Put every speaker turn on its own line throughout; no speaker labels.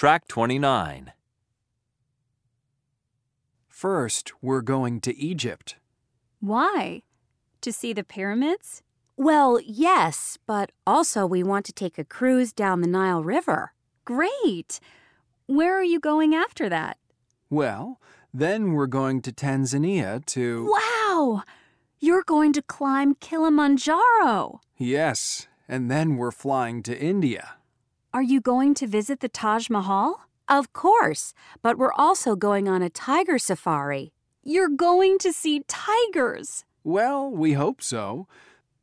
Track 29.
First, we're going to Egypt.
Why? To see the pyramids?
Well, yes, but also we want to take a cruise down the Nile River.
Great! Where are you going after that?
Well, then we're going to Tanzania to.
Wow! You're going to climb Kilimanjaro!
Yes, and then we're flying to India.
Are you going to visit the Taj Mahal?
Of course, but we're also going on a tiger safari.
You're going to see tigers!
Well, we hope so.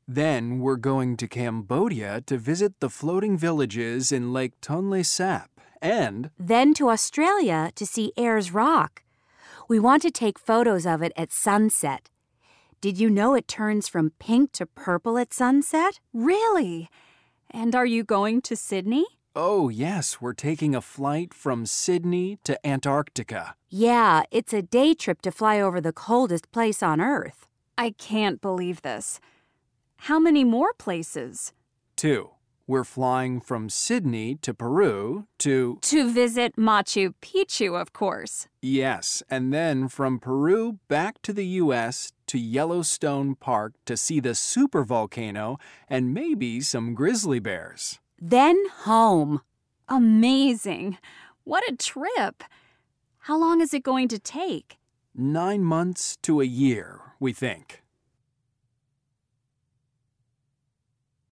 Then we're going to Cambodia to visit the floating villages in Lake Tonle Sap and.
Then to Australia to see Ayers Rock. We want to take photos of it at sunset. Did you know it turns from pink to purple at sunset?
Really? And are you going to Sydney?
Oh, yes, we're taking a flight from Sydney to Antarctica.
Yeah, it's a day trip to fly over the coldest place on Earth.
I can't believe this. How many more places?
Two, we're flying from Sydney to Peru to.
To visit Machu Picchu, of course.
Yes, and then from Peru back to the U.S. to Yellowstone Park to see the supervolcano and maybe some grizzly bears.
Then home.
Amazing! What a trip! How long is it going to take?
Nine months to a year, we think.